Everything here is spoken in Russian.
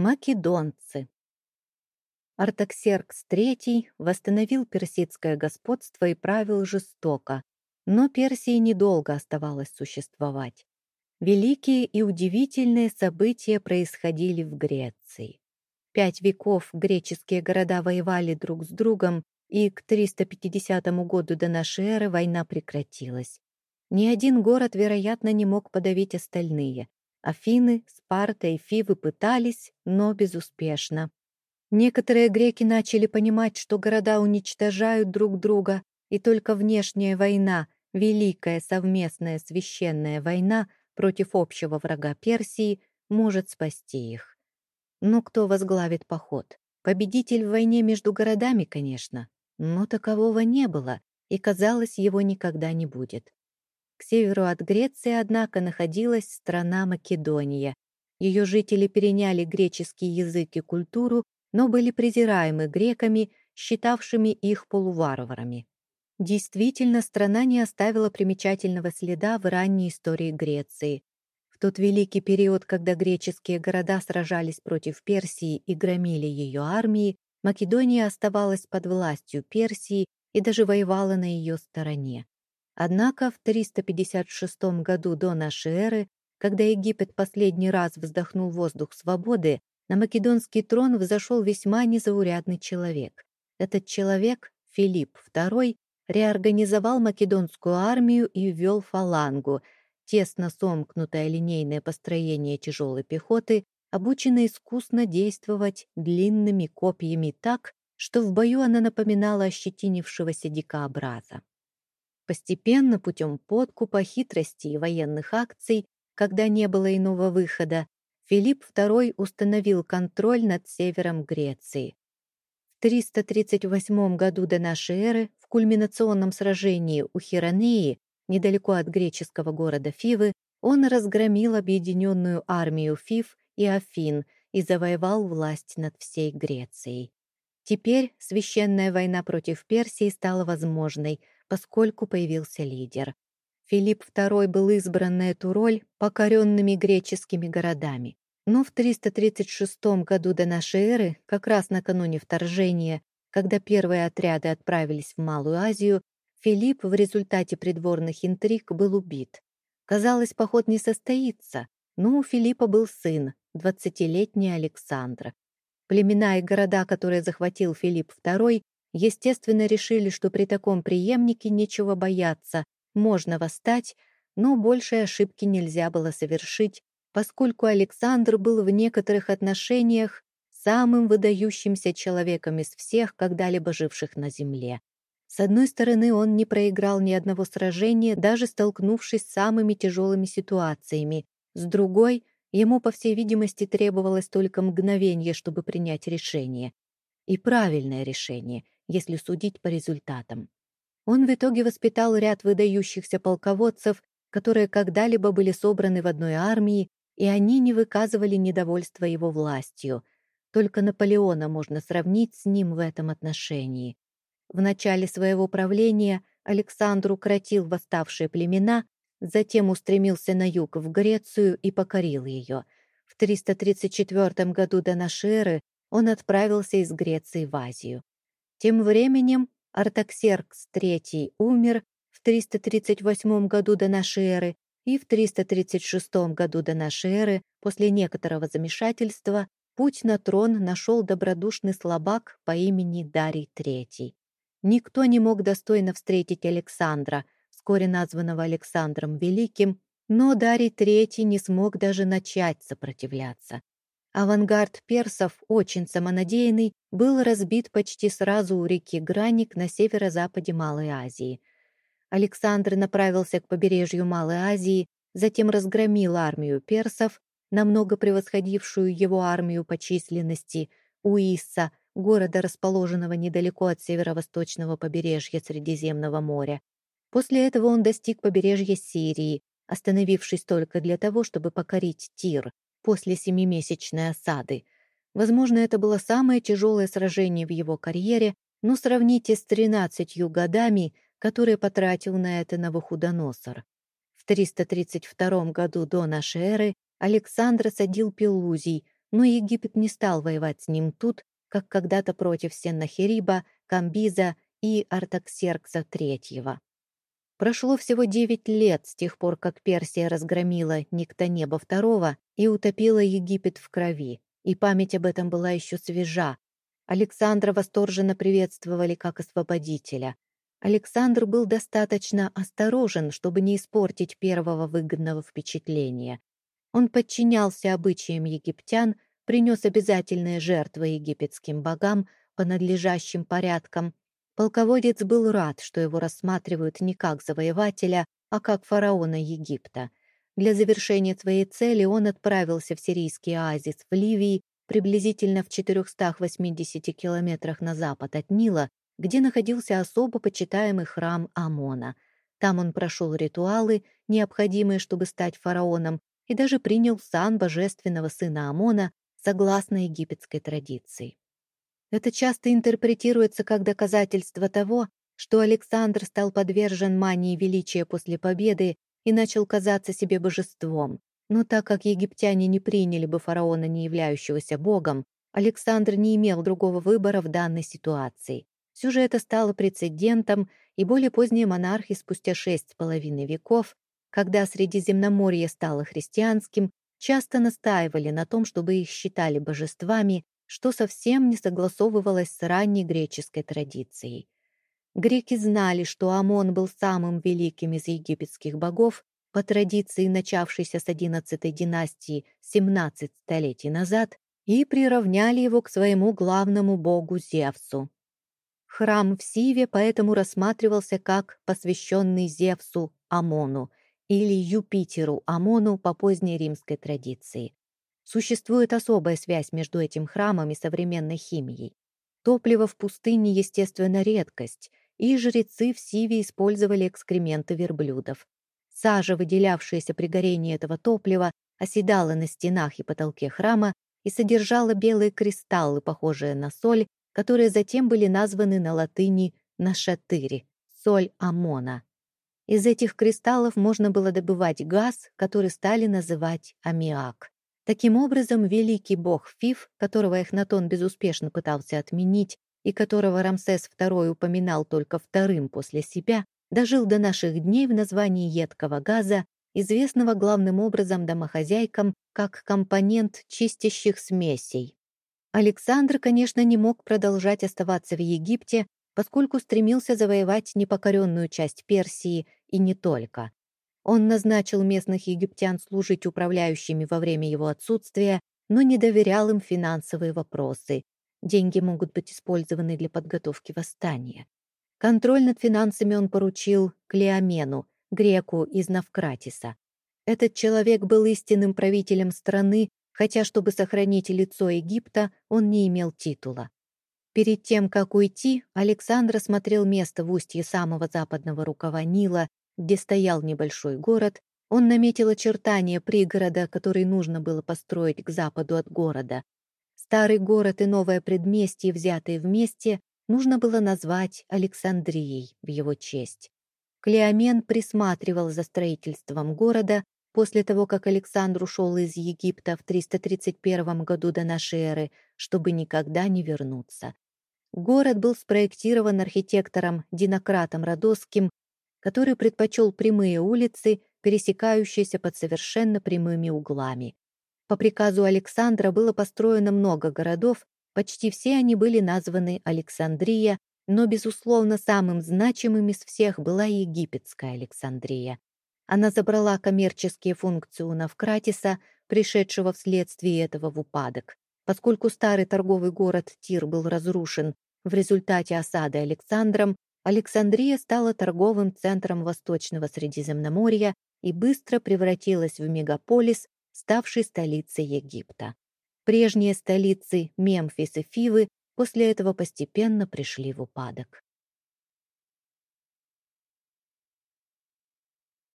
Македонцы. Артаксеркс III восстановил персидское господство и правил жестоко, но Персии недолго оставалось существовать. Великие и удивительные события происходили в Греции. Пять веков греческие города воевали друг с другом, и к 350 году до нашей эры война прекратилась. Ни один город, вероятно, не мог подавить остальные. Афины, Спарта и Фивы пытались, но безуспешно. Некоторые греки начали понимать, что города уничтожают друг друга, и только внешняя война, великая совместная священная война против общего врага Персии, может спасти их. Но кто возглавит поход? Победитель в войне между городами, конечно, но такового не было, и, казалось, его никогда не будет. К северу от Греции, однако, находилась страна Македония. Ее жители переняли греческий язык и культуру, но были презираемы греками, считавшими их полуварварами. Действительно, страна не оставила примечательного следа в ранней истории Греции. В тот великий период, когда греческие города сражались против Персии и громили ее армии, Македония оставалась под властью Персии и даже воевала на ее стороне. Однако в 356 году до нашей эры, когда Египет последний раз вздохнул воздух свободы, на македонский трон взошел весьма незаурядный человек. Этот человек, Филипп II, реорганизовал македонскую армию и ввел фалангу, тесно сомкнутое линейное построение тяжелой пехоты, обученное искусно действовать длинными копьями так, что в бою она напоминала ощетинившегося дикообраза. Постепенно, путем подкупа, хитрости и военных акций, когда не было иного выхода, Филипп II установил контроль над севером Греции. В 338 году до нашей эры в кульминационном сражении у Хиронеи, недалеко от греческого города Фивы, он разгромил объединенную армию Фив и Афин и завоевал власть над всей Грецией. Теперь священная война против Персии стала возможной – поскольку появился лидер. Филипп II был избран на эту роль покоренными греческими городами. Но в 336 году до нашей эры, как раз накануне вторжения, когда первые отряды отправились в Малую Азию, Филипп в результате придворных интриг был убит. Казалось, поход не состоится, но у Филиппа был сын, двадцатилетний Александр. Племена и города, которые захватил Филипп II, Естественно, решили, что при таком преемнике нечего бояться, можно восстать, но большей ошибки нельзя было совершить, поскольку Александр был в некоторых отношениях самым выдающимся человеком из всех, когда-либо живших на земле. С одной стороны, он не проиграл ни одного сражения, даже столкнувшись с самыми тяжелыми ситуациями. С другой, ему, по всей видимости, требовалось только мгновение, чтобы принять решение. И правильное решение — если судить по результатам. Он в итоге воспитал ряд выдающихся полководцев, которые когда-либо были собраны в одной армии, и они не выказывали недовольства его властью. Только Наполеона можно сравнить с ним в этом отношении. В начале своего правления Александр укротил восставшие племена, затем устремился на юг в Грецию и покорил ее. В 334 году до эры он отправился из Греции в Азию. Тем временем Артаксеркс III умер в 338 году до нашей эры и в 336 году до нашей эры после некоторого замешательства путь на трон нашел добродушный слабак по имени Дарий III. Никто не мог достойно встретить Александра, вскоре названного Александром Великим, но Дарий III не смог даже начать сопротивляться. Авангард персов, очень самонадеянный, был разбит почти сразу у реки Граник на северо-западе Малой Азии. Александр направился к побережью Малой Азии, затем разгромил армию персов, намного превосходившую его армию по численности, Уисса, города, расположенного недалеко от северо-восточного побережья Средиземного моря. После этого он достиг побережья Сирии, остановившись только для того, чтобы покорить Тир, после семимесячной осады. Возможно, это было самое тяжелое сражение в его карьере, но сравните с тринадцатью годами, которые потратил на это Навуходоносор. В 332 году до нашей эры Александр осадил Пелузий, но Египет не стал воевать с ним тут, как когда-то против Сеннахериба, Камбиза и Артаксеркса III. Прошло всего девять лет с тех пор, как Персия разгромила Никтонеба II и утопила Египет в крови, и память об этом была еще свежа. Александра восторженно приветствовали как освободителя. Александр был достаточно осторожен, чтобы не испортить первого выгодного впечатления. Он подчинялся обычаям египтян, принес обязательные жертвы египетским богам по надлежащим порядкам. Полководец был рад, что его рассматривают не как завоевателя, а как фараона Египта. Для завершения своей цели он отправился в сирийский оазис в Ливии, приблизительно в 480 километрах на запад от Нила, где находился особо почитаемый храм Амона. Там он прошел ритуалы, необходимые, чтобы стать фараоном, и даже принял сан божественного сына Амона согласно египетской традиции. Это часто интерпретируется как доказательство того, что Александр стал подвержен мании величия после победы и начал казаться себе божеством. Но так как египтяне не приняли бы фараона, не являющегося богом, Александр не имел другого выбора в данной ситуации. Все же это стало прецедентом, и более поздние монархи спустя шесть с половиной веков, когда Средиземноморье стало христианским, часто настаивали на том, чтобы их считали божествами, что совсем не согласовывалось с ранней греческой традицией. Греки знали, что Амон был самым великим из египетских богов, по традиции начавшейся с XI династии 17 столетий назад, и приравняли его к своему главному богу Зевсу. Храм в Сиве поэтому рассматривался как посвященный Зевсу Амону или Юпитеру Амону по поздней римской традиции. Существует особая связь между этим храмом и современной химией. Топливо в пустыне, естественно, редкость, и жрецы в Сиве использовали экскременты верблюдов. Сажа, выделявшаяся при горении этого топлива, оседала на стенах и потолке храма и содержала белые кристаллы, похожие на соль, которые затем были названы на латыни нашатыри — соль Амона. Из этих кристаллов можно было добывать газ, который стали называть аммиак. Таким образом, великий бог Фиф, которого Эхнатон безуспешно пытался отменить и которого Рамсес II упоминал только вторым после себя, дожил до наших дней в названии едкого газа, известного главным образом домохозяйкам как компонент чистящих смесей. Александр, конечно, не мог продолжать оставаться в Египте, поскольку стремился завоевать непокоренную часть Персии и не только. Он назначил местных египтян служить управляющими во время его отсутствия, но не доверял им финансовые вопросы. Деньги могут быть использованы для подготовки восстания. Контроль над финансами он поручил Клеомену, греку из Навкратиса. Этот человек был истинным правителем страны, хотя, чтобы сохранить лицо Египта, он не имел титула. Перед тем, как уйти, Александр осмотрел место в устье самого западного рукава Нила, где стоял небольшой город. Он наметил очертания пригорода, который нужно было построить к западу от города. Старый город и новое предместье, взятые вместе, нужно было назвать Александрией в его честь. Клеомен присматривал за строительством города после того, как Александр ушел из Египта в 331 году до нашей эры, чтобы никогда не вернуться. Город был спроектирован архитектором Динократом Родосским, который предпочел прямые улицы, пересекающиеся под совершенно прямыми углами. По приказу Александра было построено много городов, Почти все они были названы Александрия, но, безусловно, самым значимым из всех была египетская Александрия. Она забрала коммерческие функции у Навкратиса, пришедшего вследствие этого в упадок. Поскольку старый торговый город Тир был разрушен в результате осады Александром, Александрия стала торговым центром Восточного Средиземноморья и быстро превратилась в мегаполис, ставший столицей Египта. Прежние столицы Мемфис и Фивы после этого постепенно пришли в упадок.